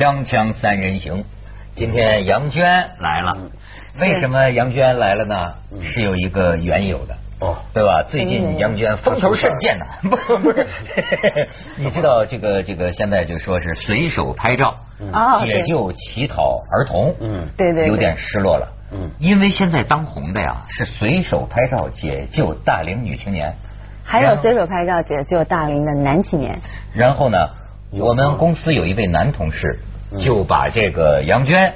锵锵三人行，今天杨娟来了。为什么杨娟来了呢？是有一个缘由的。哦，对吧？最近杨娟风头甚健呐。不不是，你知道这个这个现在就说是随手拍照解救乞讨儿童，嗯，对对，有点失落了。嗯，因为现在当红的呀是随手拍照解救大龄女青年，还有随手拍照解救大龄的男青年。然后呢，我们公司有一位男同事就把这个杨娟。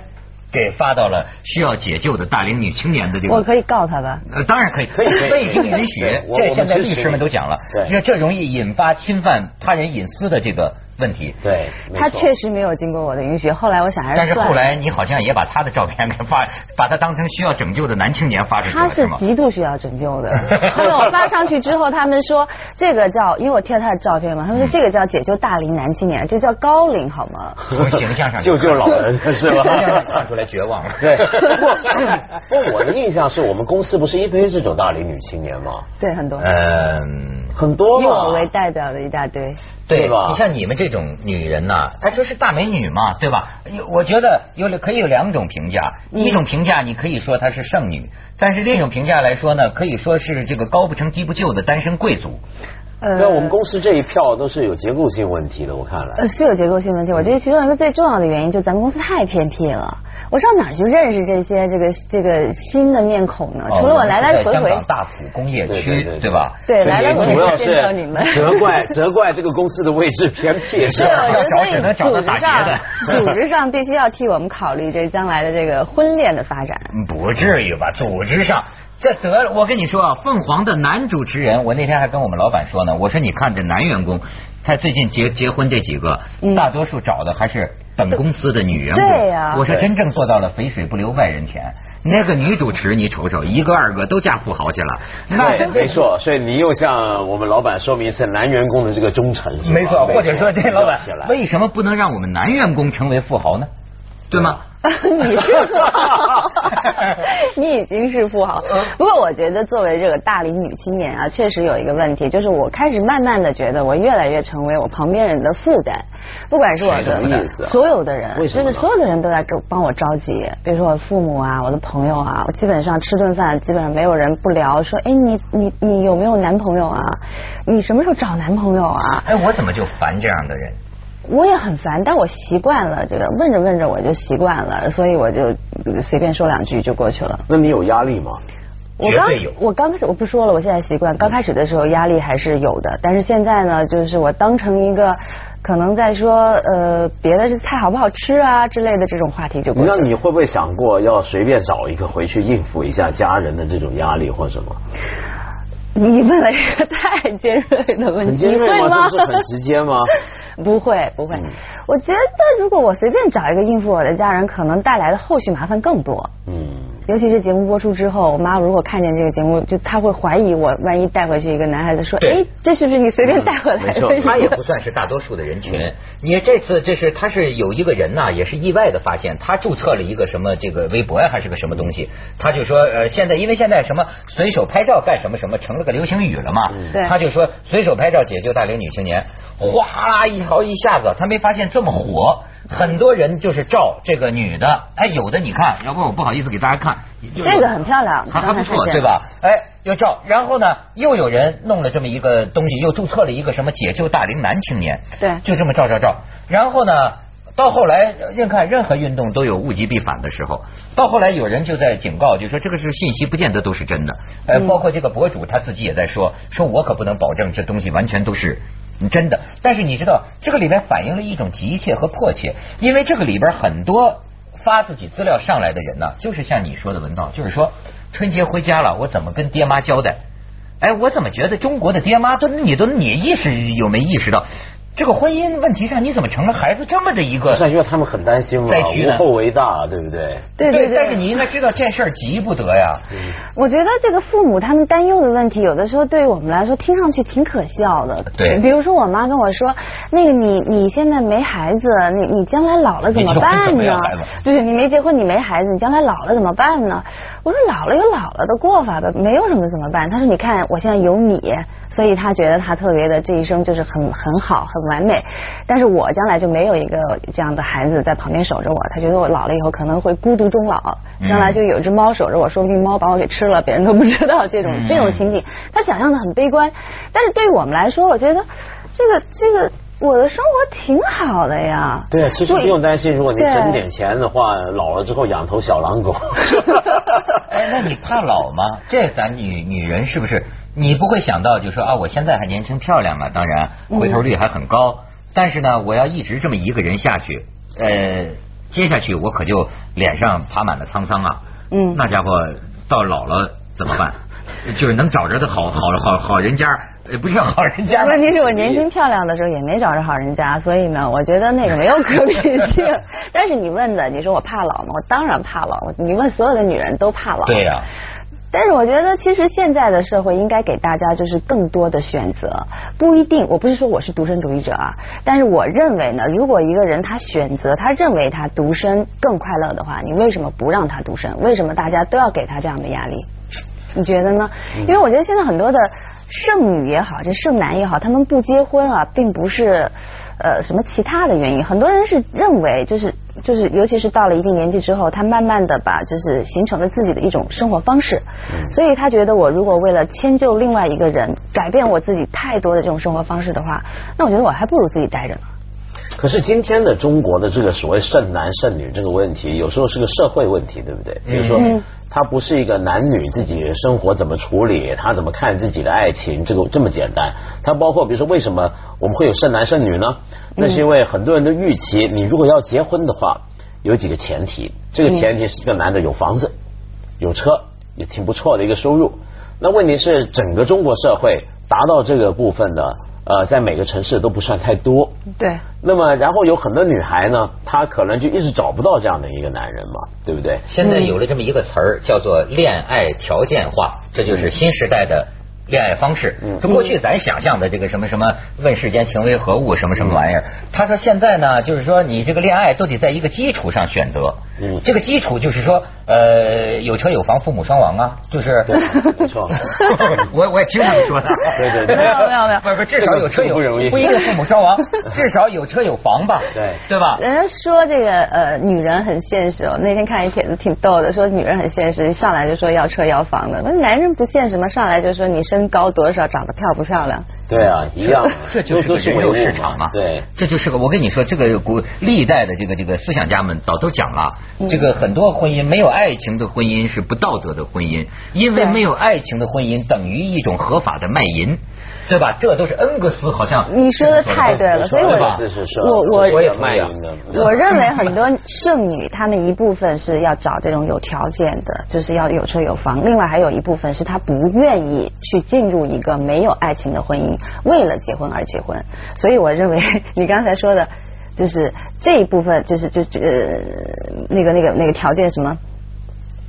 给发到了需要解救的大龄女青年的这个，我可以告他吧？呃，当然可以，可以，未经允许，这现在律师们都讲了，这这容易引发侵犯他人隐私的这个。问题对，他确实没有经过我的允许。后来我想还是但是后来你好像也把他的照片给发，把他当成需要拯救的男青年发出去他是极度需要拯救的。后来我发上去之后，他们说这个叫，因为我贴了他的照片嘛，他们说这个叫解救大龄男青年，这叫高龄好吗？从形象上救救老人是吧？看出来绝望了。对。不过我的印象是我们公司不是一堆这种大龄女青年吗？对，很多。嗯。很多以我为代表的一大堆，对吧？你像你们这种女人呐，她说是大美女嘛，对吧？我觉得有可以有两种评价，一种评价你可以说她是剩女，但是另一种评价来说呢，可以说是这个高不成低不就的单身贵族。呃，我们公司这一票都是有结构性问题的，我看来。呃，是有结构性问题，我觉得其中一个最重要的原因就是咱们公司太偏僻了。我上哪儿去认识这些这个这个新的面孔呢？除了我来来回回。香港大埔工业区，对吧？对，来来回回见到你们。责怪 责怪这个公司的位置偏僻，是要找只能找到打劫的。组织 上必须要替我们考虑这将来的这个婚恋的发展。不至于吧？组织上这得，我跟你说啊，凤凰的男主持人，我那天还跟我们老板说呢，我说你看这男员工，他最近结结婚这几个，大多数找的还是。本公司的女员工，对呀，我是真正做到了肥水不流外人田。那个女主持，你瞅瞅，一个二个都嫁富豪去了。那没错，所以你又向我们老板说明是男员工的这个忠诚，没错。或者说，这老板为什么不能让我们男员工成为富豪呢？对吗？你是富豪，你已经是富豪。不过我觉得，作为这个大龄女青年啊，确实有一个问题，就是我开始慢慢的觉得，我越来越成为我旁边人的负担。不管是我的所有的人，就是所有的人都在给帮我着急。比如说我父母啊，我的朋友啊，我基本上吃顿饭，基本上没有人不聊，说哎，你你你有没有男朋友啊？你什么时候找男朋友啊？哎，我怎么就烦这样的人？我也很烦，但我习惯了这个，问着问着我就习惯了，所以我就随便说两句就过去了。那你有压力吗？我刚我刚开始我不说了，我现在习惯。刚开始的时候压力还是有的，但是现在呢，就是我当成一个可能在说呃别的菜好不好吃啊之类的这种话题就。那你会不会想过要随便找一个回去应付一下家人的这种压力或什么？你问了一个太尖锐的问题，你会吗？是很直接吗？不会不会，我觉得如果我随便找一个应付我的家人，可能带来的后续麻烦更多。嗯。尤其是节目播出之后，我妈如果看见这个节目，就她会怀疑我，万一带回去一个男孩子，说，哎，这是不是你随便带回来的？他 也不算是大多数的人群。你这次这是他是有一个人呐，也是意外的发现，他注册了一个什么这个微博呀，还是个什么东西？他就说，呃，现在因为现在什么随手拍照干什么什么成了个流行语了嘛，他就说随手拍照解救大龄女青年，哗啦一好一下子，他没发现这么火。很多人就是照这个女的，哎，有的你看，要不我不好意思给大家看，这个很漂亮，还还不错，对吧？哎，要照，然后呢，又有人弄了这么一个东西，又注册了一个什么解救大龄男青年，对，就这么照照照，然后呢，到后来，任看任何运动都有物极必反的时候，到后来有人就在警告，就说这个是信息，不见得都是真的，呃，包括这个博主他自己也在说，说我可不能保证这东西完全都是。真的，但是你知道这个里面反映了一种急切和迫切，因为这个里边很多发自己资料上来的人呢，就是像你说的文道，就是说春节回家了，我怎么跟爹妈交代？哎，我怎么觉得中国的爹妈都你都你意识有没意识到？这个婚姻问题上，你怎么成了孩子这么的一个？是因为他们很担心嘛，无后为大，对不对？对对对。但是你应该知道这事儿急不得呀。我觉得这个父母他们担忧的问题，有的时候对于我们来说听上去挺可笑的。对。比如说我妈跟我说，那个你你现在没孩子，你你将来老了怎么办呢？就是你没结婚，你没孩子，你将来老了怎么办呢？我说老了有老了的过法的，没有什么怎么办。他说你看我现在有你，所以他觉得他特别的这一生就是很很好很。完美，但是我将来就没有一个这样的孩子在旁边守着我，他觉得我老了以后可能会孤独终老，将来就有只猫守着我，说不定猫把我给吃了，别人都不知道这种这种情景，他想象的很悲观，但是对于我们来说，我觉得这个这个。我的生活挺好的呀。对啊，其实不用担心，如果你挣点钱的话，老了之后养头小狼狗。哎，那你怕老吗？这咱女女人是不是？你不会想到，就说啊，我现在还年轻漂亮啊，当然回头率还很高。但是呢，我要一直这么一个人下去，呃，接下去我可就脸上爬满了沧桑啊。嗯。那家伙到老了怎么办？就是能找着的好好好好人家。也不是好人家。问题是我年轻漂亮的时候也没找着好人家，所以呢，我觉得那个没有可比性。但是你问的，你说我怕老吗？我当然怕老。你问所有的女人都怕老。对呀。但是我觉得，其实现在的社会应该给大家就是更多的选择，不一定。我不是说我是独身主义者啊，但是我认为呢，如果一个人他选择他认为他独身更快乐的话，你为什么不让他独身？为什么大家都要给他这样的压力？你觉得呢？因为我觉得现在很多的。剩女也好，这剩男也好，他们不结婚啊，并不是呃什么其他的原因。很多人是认为，就是就是，尤其是到了一定年纪之后，他慢慢的把就是形成了自己的一种生活方式，所以他觉得我如果为了迁就另外一个人，改变我自己太多的这种生活方式的话，那我觉得我还不如自己待着呢。可是今天的中国的这个所谓剩男剩女这个问题，有时候是个社会问题，对不对？比如说，它不是一个男女自己生活怎么处理，他怎么看自己的爱情，这个这么简单。它包括，比如说，为什么我们会有剩男剩女呢？那是因为很多人的预期，你如果要结婚的话，有几个前提。这个前提是一个男的有房子、有车，也挺不错的一个收入。那问题是，整个中国社会达到这个部分的。呃，在每个城市都不算太多。对。那么，然后有很多女孩呢，她可能就一直找不到这样的一个男人嘛，对不对？现在有了这么一个词儿，叫做恋爱条件化，这就是新时代的。恋爱方式，就过去咱想象的这个什么什么问世间情为何物什么什么玩意儿，他说现在呢，就是说你这个恋爱都得在一个基础上选择，嗯，这个基础就是说呃有车有房父母双亡啊，就是没错，我我也听他们说的，对对对，没有没有没有，不不至少有车有不容易，不一定父母双亡，至少有车有房吧，对。对吧？人家说这个呃女人很现实哦，那天看一帖子挺逗的，说女人很现实，上来就说要车要房的，那男人不现实吗？上来就说你身高多少？长得漂不漂亮？对啊，一样，这就是个人肉市场嘛。对，这就是个。我跟你说，这个古历代的这个这个思想家们早都讲了，这个很多婚姻没有爱情的婚姻是不道德的婚姻，因为没有爱情的婚姻等于一种合法的卖淫。对吧？这都是恩格斯好像你说的太对了，所以我我我我也卖淫的。我认为很多剩女，她们一部分是要找这种有条件的，就是要有车有房；另外还有一部分是她不愿意去进入一个没有爱情的婚姻，为了结婚而结婚。所以我认为你刚才说的，就是这一部分，就是就呃那个那个那个条件什么。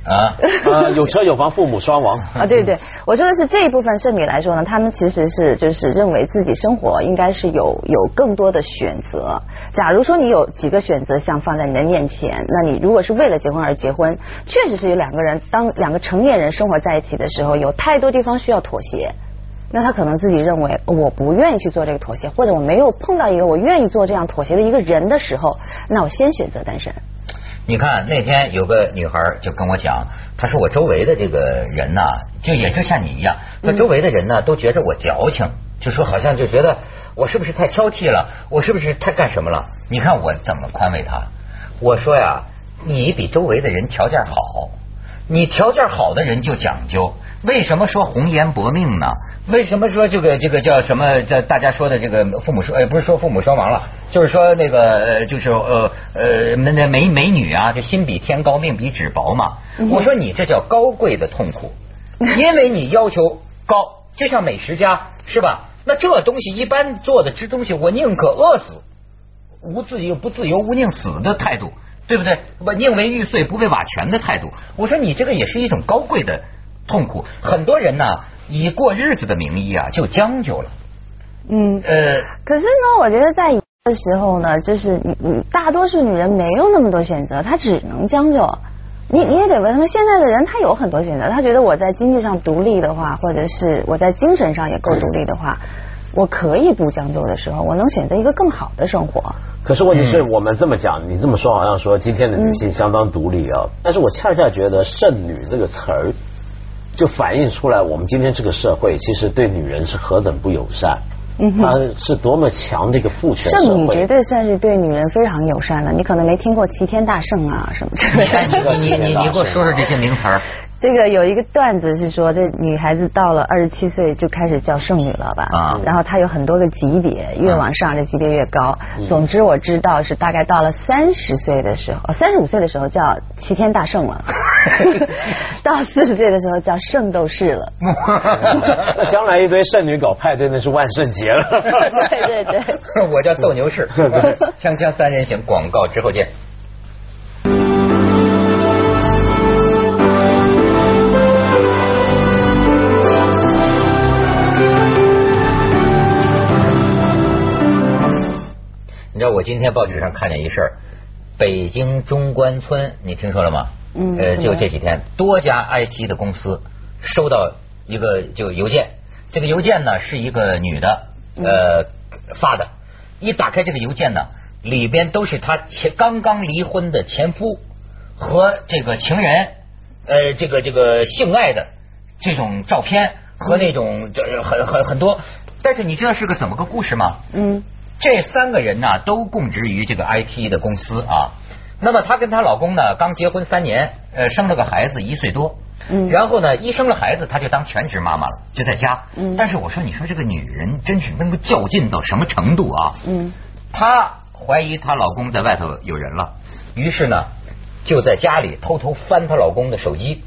啊，呃，有车有房，父母双亡 啊，对对，我说的是这一部分剩女来说呢，他们其实是就是认为自己生活应该是有有更多的选择。假如说你有几个选择项放在你的面前，那你如果是为了结婚而结婚，确实是有两个人当两个成年人生活在一起的时候，有太多地方需要妥协。那他可能自己认为我不愿意去做这个妥协，或者我没有碰到一个我愿意做这样妥协的一个人的时候，那我先选择单身。你看那天有个女孩就跟我讲，她说我周围的这个人呐，就也就像你一样，她周围的人呢都觉得我矫情，就说好像就觉得我是不是太挑剔了，我是不是太干什么了？你看我怎么宽慰她？我说呀，你比周围的人条件好，你条件好的人就讲究。为什么说红颜薄命呢？为什么说这个这个叫什么？叫大家说的这个父母双，呃，不是说父母双亡了，就是说那个就是呃呃那那美美女啊，就心比天高，命比纸薄嘛。我说你这叫高贵的痛苦，因为你要求高，就像美食家是吧？那这东西一般做的吃东西，我宁可饿死，无自由不自由，无宁死的态度，对不对？不宁为玉碎，不为瓦全的态度。我说你这个也是一种高贵的。痛苦，很多人呢以过日子的名义啊就将就了。嗯，呃，可是呢，我觉得在的时候呢，就是你你大多数女人没有那么多选择，她只能将就。你你也得问他们，现在的人他有很多选择，他觉得我在经济上独立的话，或者是我在精神上也够独立的话，我可以不将就的时候，我能选择一个更好的生活。可是问题是我们这么讲，你这么说好像说今天的女性相当独立啊，但是我恰恰觉得“剩女”这个词儿，就反映出来我们今天这个社会其实对女人是何等不友善。嗯，它是多么强的一个父权社会。剩女绝对算是对女人非常友善的，你可能没听过齐天大圣啊什么之类的。你你你你给我说说这些名词儿。这个有一个段子是说，这女孩子到了二十七岁就开始叫剩女了吧？啊。然后她有很多个级别，越往上这级别越高。总之我知道是大概到了三十岁的时候，三十五岁的时候叫齐天大圣了。到四十岁的时候叫圣斗士了。那将来一堆剩女搞派对那是万圣节了。对 对对。我叫斗牛士。锵锵三人行广告之后见。道我今天报纸上看见一事儿，北京中关村，你听说了吗？嗯。呃，就这几天，多家 IT 的公司收到一个就邮件，这个邮件呢是一个女的呃发的，一打开这个邮件呢，里边都是她前刚刚离婚的前夫和这个情人呃这个这个性爱的这种照片和那种这很很很多，但是你知道是个怎么个故事吗？嗯。这三个人呢，都供职于这个 IT 的公司啊。那么她跟她老公呢，刚结婚三年，呃，生了个孩子一岁多。嗯。然后呢，一生了孩子，她就当全职妈妈了，就在家。嗯。但是我说，你说这个女人真是能够较劲到什么程度啊？嗯。她怀疑她老公在外头有人了，于是呢，就在家里偷偷翻她老公的手机，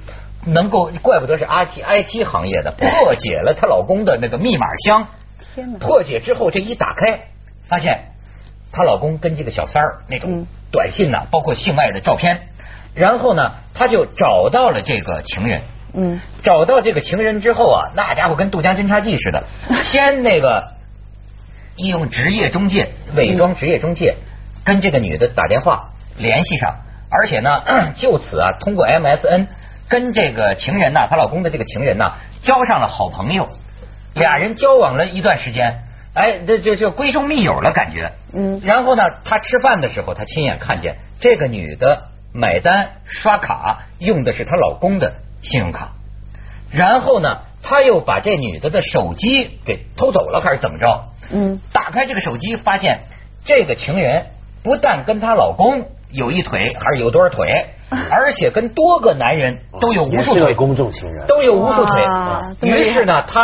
能够怪不得是 IT IT 行业的，破解了她老公的那个密码箱。天哪！破解之后，这一打开。发现她老公跟这个小三儿那种短信呢，包括性爱的照片，然后呢，她就找到了这个情人。嗯，找到这个情人之后啊，那家伙跟杜江侦察记似的，先那个利用职业中介伪装职业中介，跟这个女的打电话联系上，而且呢，就此啊，通过 MSN 跟这个情人呐，她老公的这个情人呐，交上了好朋友，俩人交往了一段时间。哎，这这就闺中密友了感觉。嗯。然后呢，他吃饭的时候，他亲眼看见这个女的买单刷卡用的是她老公的信用卡。然后呢，他又把这女的的手机给偷走了，还是怎么着？嗯。打开这个手机，发现这个情人不但跟她老公有一腿，还是有多少腿，而且跟多个男人都有无数腿。公众情人。都有无数腿。于是呢，她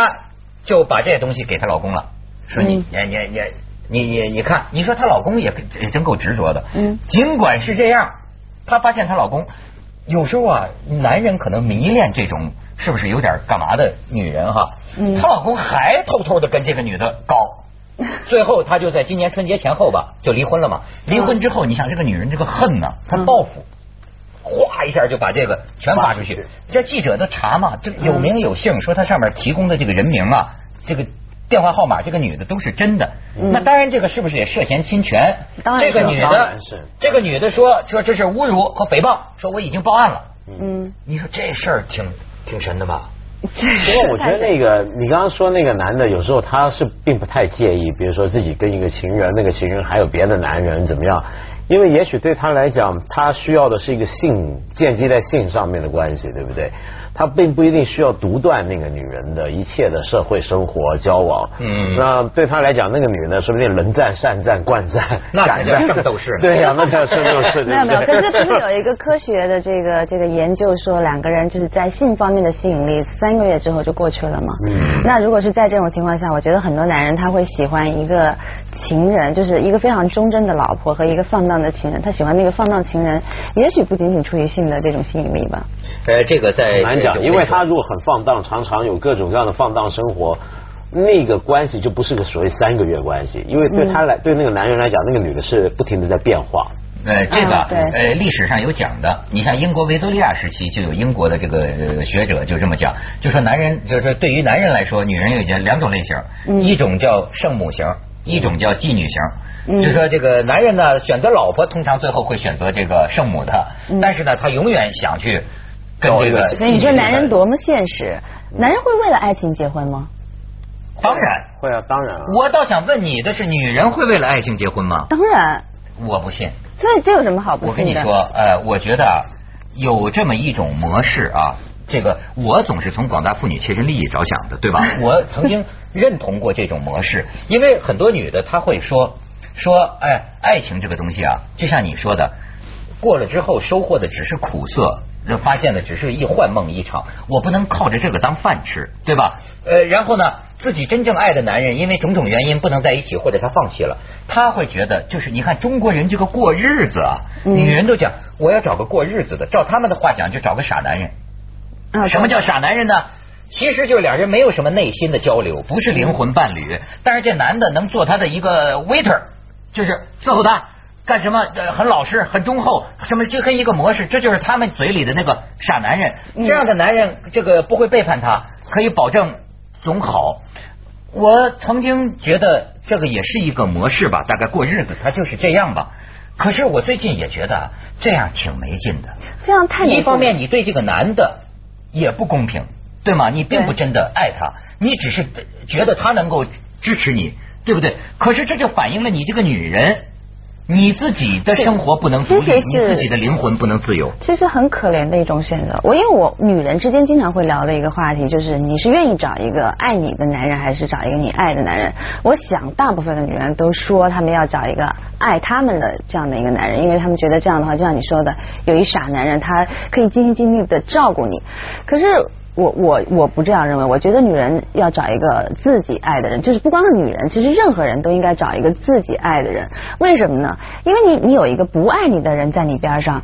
就把这东西给她老公了。说你你你你你你你看，你说她老公也也真够执着的。嗯，尽管是这样，她发现她老公有时候啊，男人可能迷恋这种是不是有点干嘛的女人哈。嗯，她老公还偷偷的跟这个女的搞，最后她就在今年春节前后吧就离婚了嘛。离婚之后，你想这个女人这个恨呢，她报复，哗一下就把这个全发出去。这记者都查嘛，这有名有姓，说她上面提供的这个人名啊，这个。电话号码，这个女的都是真的。那当然，这个是不是也涉嫌侵权？这个女的，这个女的说说这是侮辱和诽谤，说我已经报案了。嗯，你说这事儿挺挺神的吧？因为我觉得那个你刚刚说那个男的，有时候他是并不太介意，比如说自己跟一个情人，那个情人还有别的男人怎么样？因为也许对他来讲，他需要的是一个性建基在性上面的关系，对不对？他并不一定需要独断那个女人的一切的社会生活交往。嗯，那对他来讲，那个女的说不定能战善战惯战，那才叫圣斗士。对呀，那才叫圣斗士。没有没有，可是不是有一个科学的这个这个研究说，两个人就是在性方面的吸引力三个月之后就过去了吗？嗯。那如果是在这种情况下，我觉得很多男人他会喜欢一个情人，就是一个非常忠贞的老婆和一个放荡的情人。他喜欢那个放荡情人，也许不仅仅出于性的这种吸引力吧。呃，这个在难讲。因为他如果很放荡，常常有各种各样的放荡生活，那个关系就不是个所谓三个月关系，因为对他来，对那个男人来讲，那个女的是不停的在变化。呃，这个呃历史上有讲的，你像英国维多利亚时期就有英国的这个学者就这么讲，就说男人就是对于男人来说，女人有两两种类型，一种叫圣母型，一种叫妓女型。就说这个男人呢选择老婆，通常最后会选择这个圣母的，但是呢他永远想去。跟这个，所以你说男人多么现实？男人会为了爱情结婚吗？当然会啊，当然啊。我倒想问你的是，女人会为了爱情结婚吗？当然，我不信。这这有什么好不我跟信的？你说，呃，我觉得啊有这么一种模式啊，这个我总是从广大妇女切身利益着想的，对吧？我曾经认同过这种模式，因为很多女的她会说说，哎，爱情这个东西啊，就像你说的，过了之后收获的只是苦涩。那发现的只是一幻梦一场，我不能靠着这个当饭吃，对吧？呃，然后呢，自己真正爱的男人因为种种原因不能在一起，或者他放弃了，他会觉得就是你看中国人这个过日子啊，嗯女人都讲我要找个过日子的，照他们的话讲就找个傻男人。啊什么叫傻男人呢？其实就是俩人没有什么内心的交流，不是灵魂伴侣，但是这男的能做他的一个 waiter，就是伺候他。干什么？呃，很老实，很忠厚，什么就跟一个模式，这就是他们嘴里的那个傻男人。这样的男人，这个不会背叛他，可以保证总好。我曾经觉得这个也是一个模式吧，大概过日子他就是这样吧。可是我最近也觉得这样挺没劲的。这样太一方面你对这个男的也不公平，对吗？你并不真的爱他，你只是觉得他能够支持你，对不对？可是这就反映了你这个女人，你自己的生活不能独立，其实你自己的灵魂不能自由。其实很可怜的一种选择。我因为我女人之间经常会聊的一个话题就是，你是愿意找一个爱你的男人，还是找一个你爱的男人？我想大部分的女人都说，她们要找一个爱她们的这样的一个男人，因为她们觉得这样的话，就像你说的，有一傻男人，他可以尽心尽力的照顾你。可是。我我我不这样认为，我觉得女人要找一个自己爱的人，就是不光是女人，其实任何人都应该找一个自己爱的人。为什么呢？因为你你有一个不爱你的人在你边上，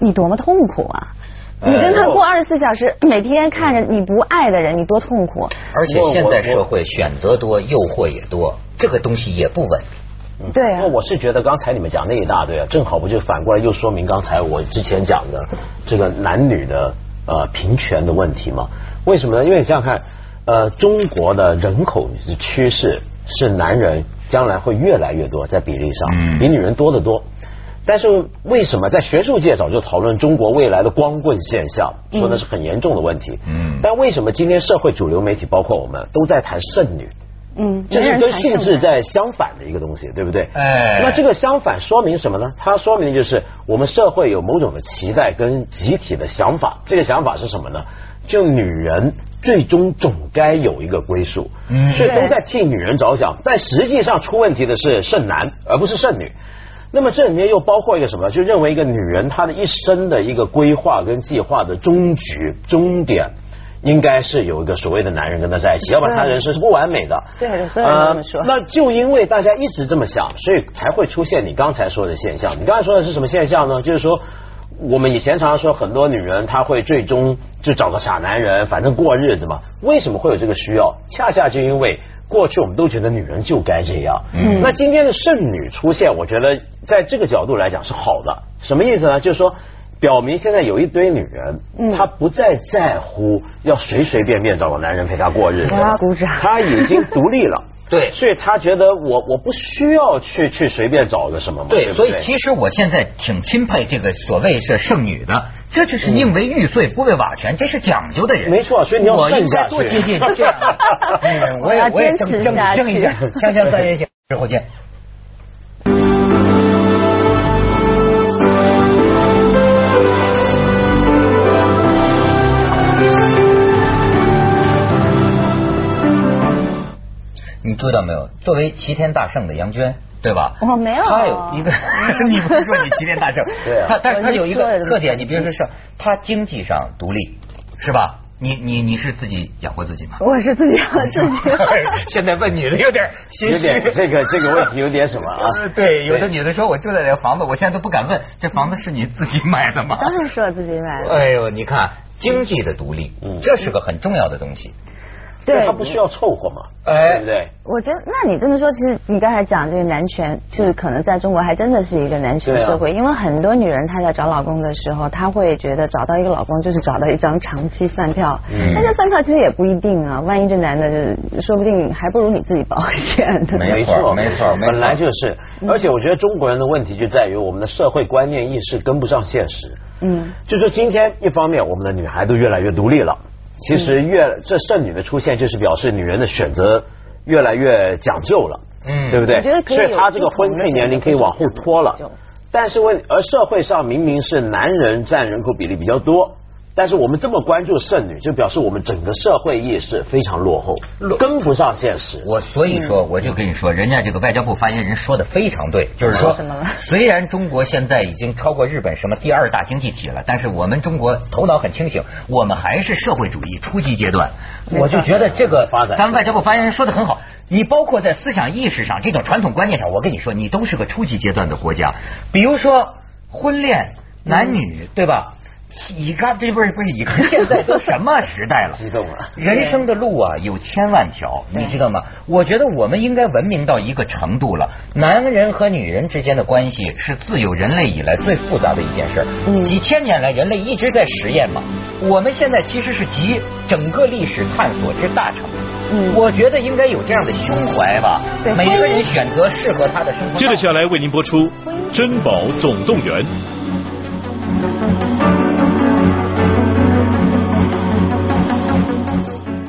你多么痛苦啊！你跟他过二十四小时，每天看着你不爱的人，你多痛苦。而且现在社会选择多，诱惑也多，这个东西也不稳。对啊那，我是觉得刚才你们讲那一大堆啊，正好不就反过来又说明刚才我之前讲的这个男女的呃平权的问题嘛？为什么呢？因为你想想看，呃，中国的人口趋势是男人将来会越来越多，在比例上，嗯比女人多得多。但是为什么在学术界早就讨论中国未来的光棍现象，说的是很严重的问题。嗯但为什么今天社会主流媒体，包括我们，都在谈剩女？嗯，这是跟数字谈胜的在相反的一个东西，对不对？哎那这个相反说明什么呢？它说明就是我们社会有某种的期待跟集体的想法。这个想法是什么呢？就女人最终总该有一个归宿，嗯所以都在替女人着想。但实际上出问题的是剩男，而不是剩女。那么这里面又包括一个什么？就认为一个女人她的一生的一个规划跟计划的终局终点，应该是有一个所谓的男人跟她在一起，要不然她人生是不完美的。对对所有人都这么说呃那就因为大家一直这么想，所以才会出现你刚才说的现象。你刚才说的是什么现象呢？就是说。我们以前常常说，很多女人她会最终就找个傻男人，反正过日子嘛。为什么会有这个需要？恰恰就因为过去我们都觉得女人就该这样。嗯那今天的剩女出现，我觉得在这个角度来讲是好的。什么意思呢？就是说，表明现在有一堆女人，嗯她不再在乎要随随便便找个男人陪她过日子我要鼓掌她已经独立了。对所以她觉得我我不需要去去随便找个什么嘛。对，不所以其实我现在挺钦佩这个所谓是剩女的，这就是宁为玉碎不为瓦全，这是讲究的人。没错所以你要我应剩下去多接近这样。嗯，我也我也坚争争持下去争一下，锵锵三人行，之后见。你知道没有？作为齐天大圣的杨娟，对吧？我没有他有一个，你不是说你齐天大圣？对啊他但是她有一个特点，你比如说是，她经济上独立，是吧？你你你是自己养活自己吗？我是自己养活自己。现在问女的有点心虚有点这个这个问题有点什么啊？呃对，有的女的说我住在这个房子，我现在都不敢问，这房子是你自己买的吗？当然是我自己买的。哎呦，你看经济的独立，嗯这是个很重要的东西。对他不需要凑合嘛，哎。对不对？我觉得，那你这么说，其实你刚才讲这个男权，就是可能在中国还真的是一个男权社会，因为很多女人她在找老公的时候，她会觉得找到一个老公就是找到一张长期饭票，嗯。但这饭票其实也不一定啊，万一这男的就说不定还不如你自己保险呢。没错没错没错。本来就是。而且我觉得中国人的问题就在于我们的社会观念意识跟不上现实。嗯，就说今天一方面我们的女孩都越来越独立了，其实越这剩女的出现就是表示女人的选择越来越讲究了，嗯，对不对？所以她这个婚配年龄可以往后拖了。但是问，而社会上明明是男人占人口比例比较多。但是我们这么关注剩女，就表示我们整个社会意识非常落后，跟不上现实。我所以说，我就跟你说，人家这个外交部发言人说的非常对，就是说，虽然中国现在已经超过日本什么第二大经济体了，但是我们中国头脑很清醒，我们还是社会主义初级阶段。我就觉得这个发展，咱们外交部发言人说的很好。你包括在思想意识上，这种传统观念上，我跟你说，你都是个初级阶段的国家。比如说婚恋男女，对吧？乙肝这不是不是乙肝，现在都什么时代了？激动了！人生的路啊，有千万条，你知道吗？我觉得我们应该文明到一个程度了。男人和女人之间的关系是自有人类以来最复杂的一件事。几千年来，人类一直在实验嘛。我们现在其实是集整个历史探索之大成。嗯，我觉得应该有这样的胸怀吧。每个人选择适合他的生活。接着下来为您播出《珍宝总动员》。